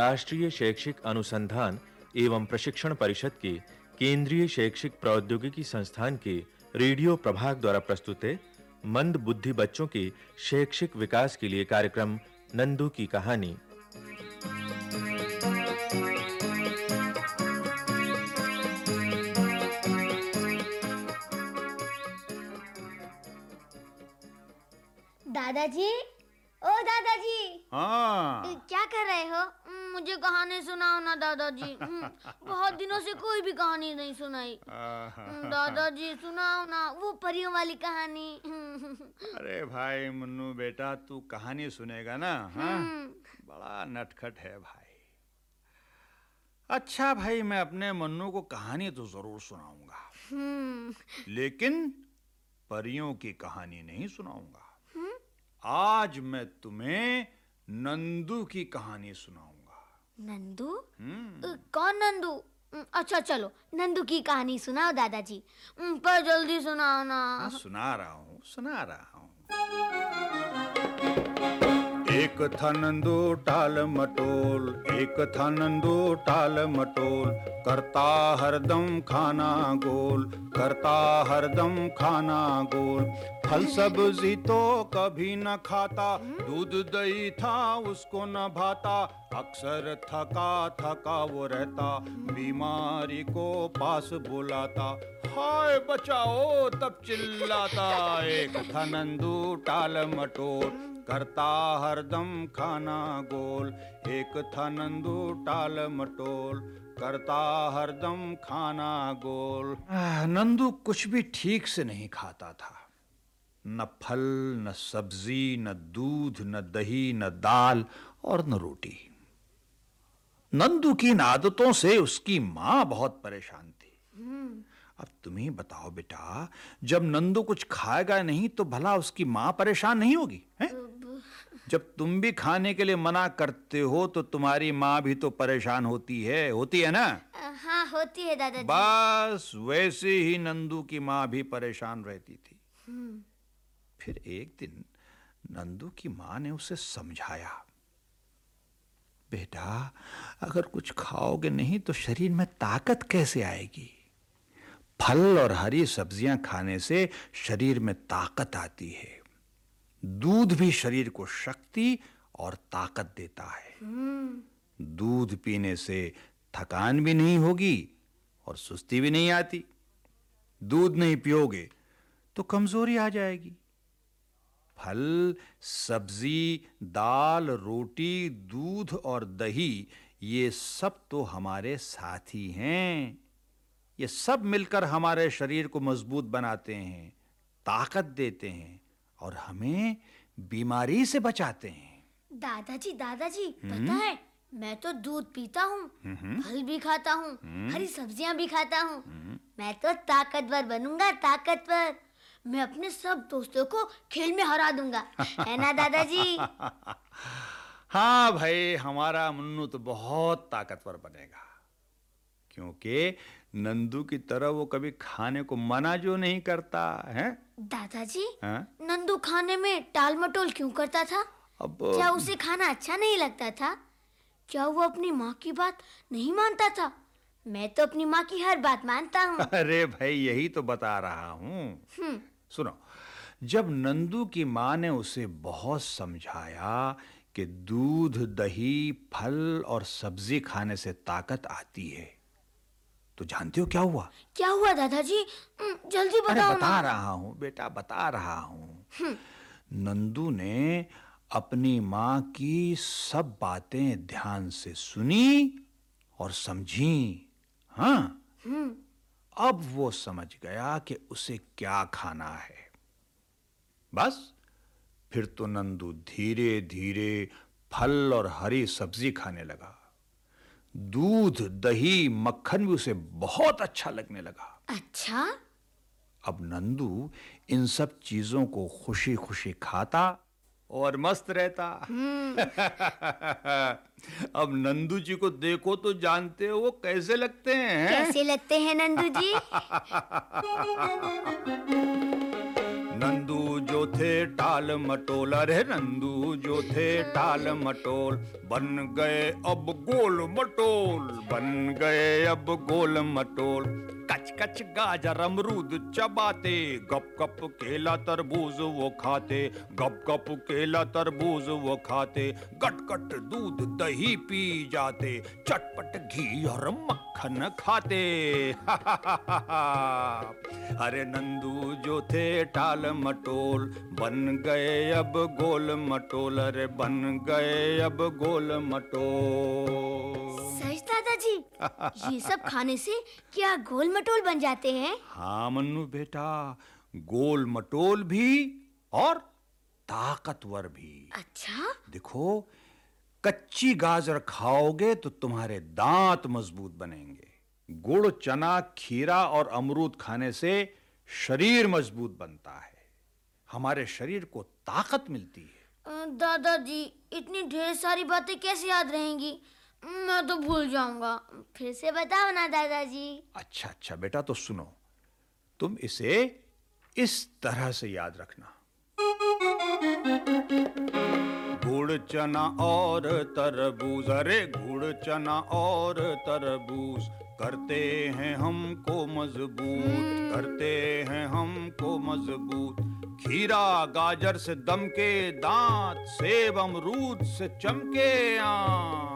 राष्ट्रीय शैक्षिक अनुसंधान एवं प्रशिक्षण परिषद के केंद्रीय शैक्षिक प्रौद्योगिकी संस्थान के रेडियो प्रभाग द्वारा प्रस्तुत है मंद बुद्धि बच्चों के शैक्षिक विकास के लिए कार्यक्रम नंदू की कहानी। दादाजी ओ दादाजी हाँ। क्या कर रहे हो? मुझे कहानी सुनाओ ना दादाजी। हम्म, बहुत दिनों से कोई भी कहानी नहीं सुनाई। हम्म, दादाजी सुनाओ ना वो परियों वाली कहानी। अरे भाई मुन्नू बेटा तू कहानी सुनेगा ना हाँ? हम्म, बड़ा नटखट है भाई। अच्छा भाई मैं अपने मन्नू को कहानी तो ज़रूर सुनाऊँगा। लेकिन परियों की कहानी नहीं सुनाऊँगा। आज मैं तुम्हें नंदू की कहानी सुनाऊँगा। नंदू? हम्म। कौन नंदू? अच्छा चलो नंदू की कहानी सुनाओ दादाजी। पर जल्दी सुनाओ ना। हाँ, सुना रहा हूँ सुना रहा हूँ। एक था नंदू टाल मटोल एक था नंदू टाल मटोल करता हरदम खाना गोल करता हरदम खाना गोल। फल सब्ज़ी तो कभी न खाता। दूध दही था, उसको न भाता। अक्सर थका थका वो रहता। बीमारी को पास बुलाता। हाय, बचाओ, तब चिल्लाता। एक था नंदू टाल मटोल। करता हरदम खाना गोल। एक था नंदू टाल मटोल। करता हरदम खाना गोल। नंदू कुछ भी ठीक से नहीं खाता था। न फल न सब्ज़ी न दूध न दही न दाल और न रोटी। नंदू की इन आदतों से उसकी माँ बहुत परेशान थी। अब तुम ही बताओ बेटा जब नंदू कुछ खाएगा नहीं तो भला उसकी माँ परेशान नहीं होगी हैं? जब तुम भी खाने के लिए मना करते हो तो तुम्हारी माँ भी तो परेशान होती है होती है ना? हाँ होती है दादाजी। बस वैसे ही नंदू की माँ भी परेशान रहती थी। हम्म, फिर एक दिन नंदू की माँ ने उसे समझाया बेटा अगर कुछ खाओगे नहीं तो शरीर में ताकत कैसे आएगी? फल और हरी सब्ज़ियाँ खाने से शरीर में ताकत आती है। दूध भी शरीर को शक्ति और ताकत देता है। हम्म, दूध पीने से थकान भी नहीं होगी और सुस्ती भी नहीं आती। दूध नहीं पियोगे तो कमज़ोरी आ जाएगी। फल सब्ज़ी दाल रोटी दूध और दही ये सब तो हमारे साथी हैं। ये सब मिलकर हमारे शरीर को मज़बूत बनाते हैं ताकत देते हैं और हमें बीमारी से बचाते हैं। दादाजी दादाजी पता है मैं तो दूध पीता हूँ फल भी खाता हूँ हरी सब्ज़ियाँ भी खाता हूँ। मैं तो ताकतवर बनूँगा ताकतवर। मैं अपने सब दोस्तों को खेल में हरा दूँगा। है ना दादाजी? हाँ भाई हमारा मुन्नू तो बहुत ताकतवर बनेगा। क्योंकि नंदू की तरह वो कभी खाने को मना जो नहीं करता है? दादाजी हाँ? नंदू खाने में टाल मटोल क्यों करता था? अब क्या उसे खाना अच्छा नहीं लगता था? क्या वो अपनी माँ की बात नहीं मानता था? मैं तो अपनी माँ की हर बात मानता हूँ। अरे भाई यही तो बता रहा हूँ। हम्म, सुनो जब नंदू की माँ ने उसे बहुत समझाया कि दूध दही फल और सब्ज़ी खाने से ताकत आती है तो जानते हो क्या हुआ? क्या हुआ दादाजी? जल्दी अरे बताओ बता रहा हूँ बेटा बता रहा हूँ। नंदू ने अपनी माँ की सब बातें ध्यान से सुनी और समझी। हाँ? हम्म, अब वो समझ गया कि उसे क्या खाना है। बस फिर तो नंदू धीरे धीरे फल और हरी सब्ज़ी खाने लगा। दूध दही मक्खन भी उसे बहुत अच्छा लगने लगा। अच्छा? अब नंदू इन सब चीज़ों को खुशी खुशी खाता और मस्त रहता। अब नंदू जी को देखो तो जानते हो वो कैसे लगते हैं? कैसे लगते हैं नंदू जी? नंदू जो थे टाल मटोल अरे नंदू जो थे टाल मटोल बन गए अब गोल मटोल बन गए अब गोल मटोल। कच कच गाजर अमरूद चबाते, गप गप केला तरबूज वो खाते, गप गप केला तरबूज वो खाते गट गट दूध दही पी जाते, चटपट घी और मक्खन खाते। अरे नंदू जो थे टाल मटोल, बन गए अब गोल मटोल, अरे बन गए अब गोल मटोल। दादाजी। ये सब खाने से क्या गोल मटोल बन जाते हैं? हाँ मन्नू बेटा गोल मटोल भी और ताकतवर भी। अच्छा? देखो कच्ची गाजर खाओगे तो तुम्हारे दांत मज़बूत बनेंगे। गुड़ चना खीरा और अमरूद खाने से शरीर मज़बूत बनता है। हमारे शरीर को ताकत मिलती है। दादाजी इतनी ढेर सारी बातें कैसे याद रहेंगी? मैं तो भूल जाऊँगा। फिर से बताओ ना, दादाजी। अच्छा अच्छा बेटा तो सुनो। तुम इसे इस तरह से याद रखना। गुड़, चना और तरबूज, अरे गुड़, चना और तरबूज करते हैं हमको मज़बूत, करते हैं हमको मज़बूत। खीरा, गाजर से दम के, दांत सेब अमरूद से चमके आँख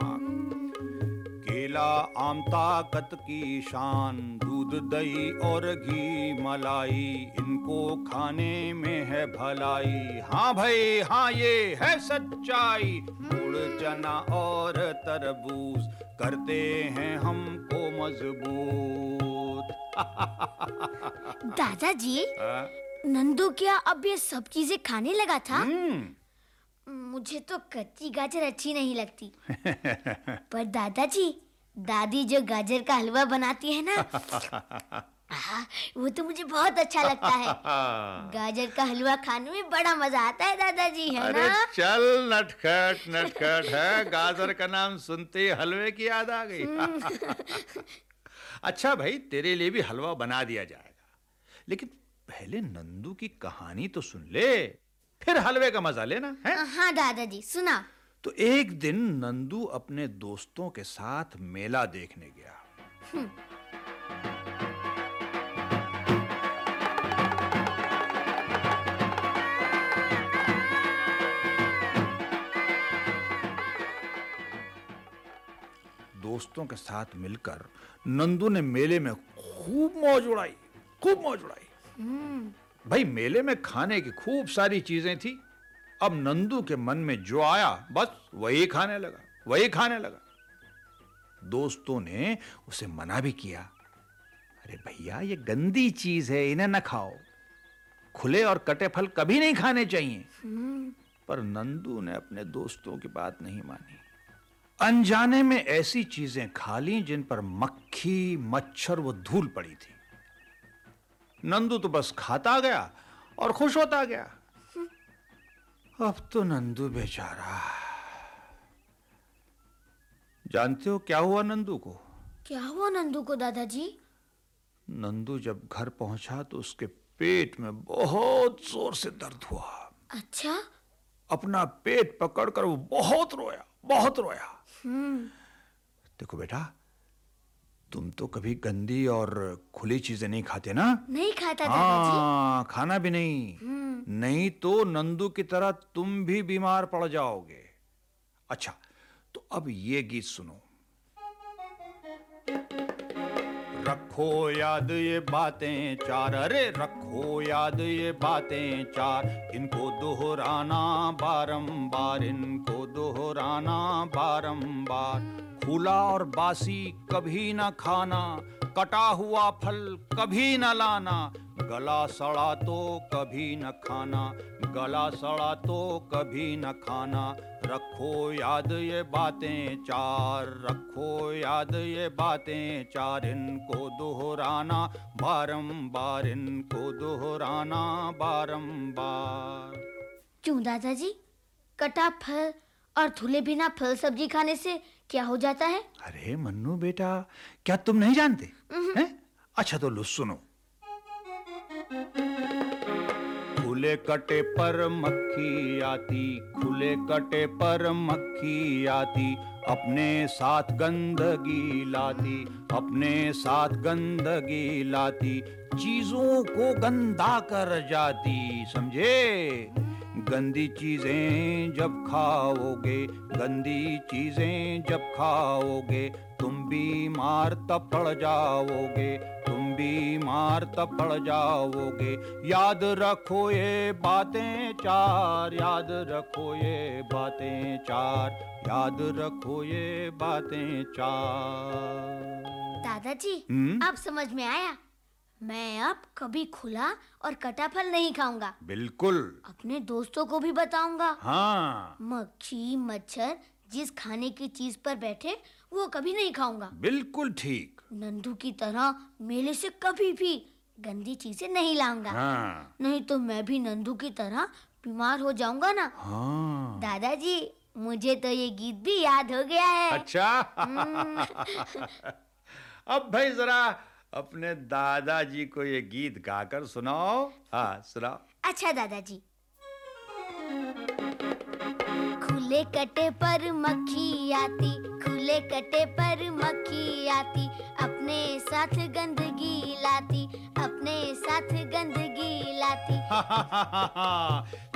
केला आम ताकत की शान दूध दही और घी मलाई इनको खाने में है भलाई। हाँ भाई हाँ ये है सच्चाई। गुड़ चना और तरबूज करते हैं हमको मज़बूत। दादाजी? नंदू क्या अब ये सब चीज़ें खाने लगा था? हम्म। मुझे तो कच्ची गाजर अच्छी नहीं लगती। पर दादाजी दादी जो गाजर का हलवा बनाती है ना? आहा, वो तो मुझे बहुत अच्छा लगता है। गाजर का हलवा खाने में बड़ा मज़ा आता है दादाजी है अरे ना? चल नटखट नटखट है? गाजर का नाम सुनते ही हलवे की याद आ गई। अच्छा भाई तेरे लिए भी हलवा बना दिया जाएगा। लेकिन पहले नंदू की कहानी तो सुन ले फिर हलवे का मज़ा लेना है? हाँ दादाजी सुना। तो एक दिन नंदू अपने दोस्तों के साथ मेला देखने गया। दोस्तों के साथ मिलकर नंदू ने मेले में खूब मौज उड़ाई खूब मौज उड़ाई। भाई मेले में खाने की खूब सारी चीज़ें थी। अब नंदू के मन में जो आया, बस वही खाने लगा, वही खाने लगा। दोस्तों ने उसे मना भी किया। अरे भैया, ये गंदी चीज़ है, इन्हें न खाओ। खुले और कटे फल कभी नहीं खाने चाहिए। पर नंदू ने अपने दोस्तों की बात नहीं मानी। अनजाने में ऐसी चीज़ें खा ली जिन पर मक्खी, मच्छर व धूल पड़ी थी। नंदू तो बस खाता गया और खुश होता गया। अब तो नंदू बेचारा। जानते हो क्या हुआ नंदू को? क्या हुआ नंदू को दादाजी? नंदू जब घर पहुँचा तो उसके पेट में बहुत ज़ोर से दर्द हुआ। अच्छा? अपना पेट पकड़कर वो बहुत रोया बहुत रोया। हम्म। देखो बेटा तुम तो कभी गंदी और खुली चीज़ें नहीं खाते ना? नहीं खाता दादाजी। हाँ खाना भी नहीं। हम्म। नहीं तो नंदू की तरह तुम भी बीमार पड़ जाओगे। अच्छा तो अब ये गीत सुनो। रखो याद ये बातें चार। अरे रखो याद ये बातें चार। इनको दोहराना बारंबार, इनको दोहराना बारंबार। खुला और बासी कभी ना खाना, कटा हुआ फल कभी ना लाना। गला सड़ा तो कभी न खाना गला सड़ा तो कभी न खाना। रखो याद ये बातें चार रखो याद ये बातें चार इनको दोहराना बारंबार इनको दोहराना बारंबार। क्यों दादाजी? कटा फल और धुले बिना फल सब्ज़ी खाने से क्या हो जाता है? अरे मन्नू बेटा क्या तुम नहीं जानते? हैं? अच्छा तो लो सुनो। खुले कटे पर मक्खी आती, खुले कटे पर मक्खी आती, अपने साथ गंदगी लाती, अपने साथ गंदगी लाती, चीज़ों को गंदा कर जाती, समझे? गंदी चीज़ें जब खाओगे, गंदी चीज़ें जब खाओगे, तुम बीमार तब पड़ जाओगे बीमार तब पड़ जाओगे। याद रखो ये बातें चार याद रखो ये बातें चार याद रखो ये बातें चार। दादाजी हम्म? अब समझ में आया? मैं अब कभी खुला और कटा फल नहीं खाऊँगा। बिल्कुल। अपने दोस्तों को भी बताऊँगा। हाँ। मक्खी मच्छर जिस खाने की चीज़ पर बैठे वो कभी नहीं खाऊँगा। बिल्कुल ठीक। नंदू की तरह मेले से कभी भी गंदी चीज़ें नहीं लाऊँगा। हाँ। नहीं तो मैं भी नंदू की तरह बीमार हो जाऊँगा ना। हाँ। दादाजी मुझे तो ये गीत भी याद हो गया है। अच्छा। अब भाई जरा अपने दादाजी को ये गीत गाकर सुनाओ। हाँ सुनाओ। अच्छा दादाजी। खुले कटे पर मक्खी आती खुले कटे पर मक्खी आती अपने साथ गंदगी लाती। अपने साथ गंदगी लाती।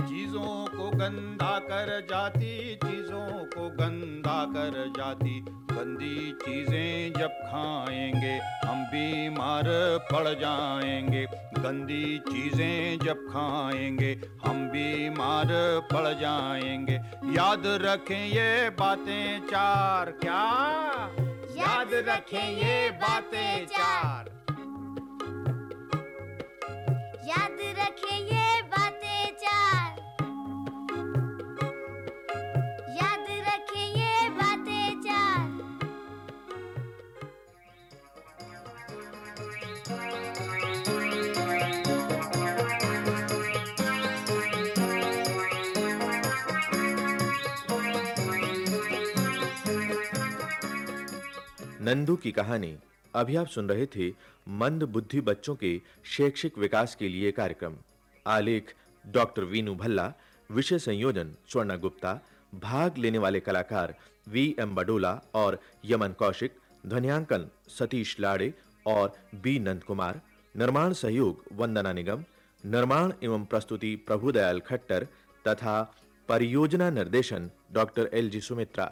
चीज़ों को गंदा कर जाती चीज़ों को गंदा कर जाती। गंदी चीज़ें जब खाएँगे हम बीमार पड़ जाएँगे। गंदी चीज़ें जब खाएँगे हम बीमार पड़ जाएँगे। याद रखें ये बातें चार क्या? याद रखें ये बातें चार। नंदू की कहानी। अभी आप सुन रहे थे मंद बुद्धि बच्चों के शैक्षिक विकास के लिए कार्यक्रम। आलेख, डॉक्टर वीनू भल्ला, विषय संयोजन, स्वर्णा गुप्ता, भाग लेने वाले कलाकार वी एम बडोला और यमन कौशिक, ध्वनियांकन सतीश लाड़े और बी नंद कुमार, निर्माण सहयोग वंदना निगम, निर्माण एवं प्रस्तुति प्रभुदयाल खट्टर तथा परियोजना निर्देशन डॉक्टर एल जी सुमित्रा।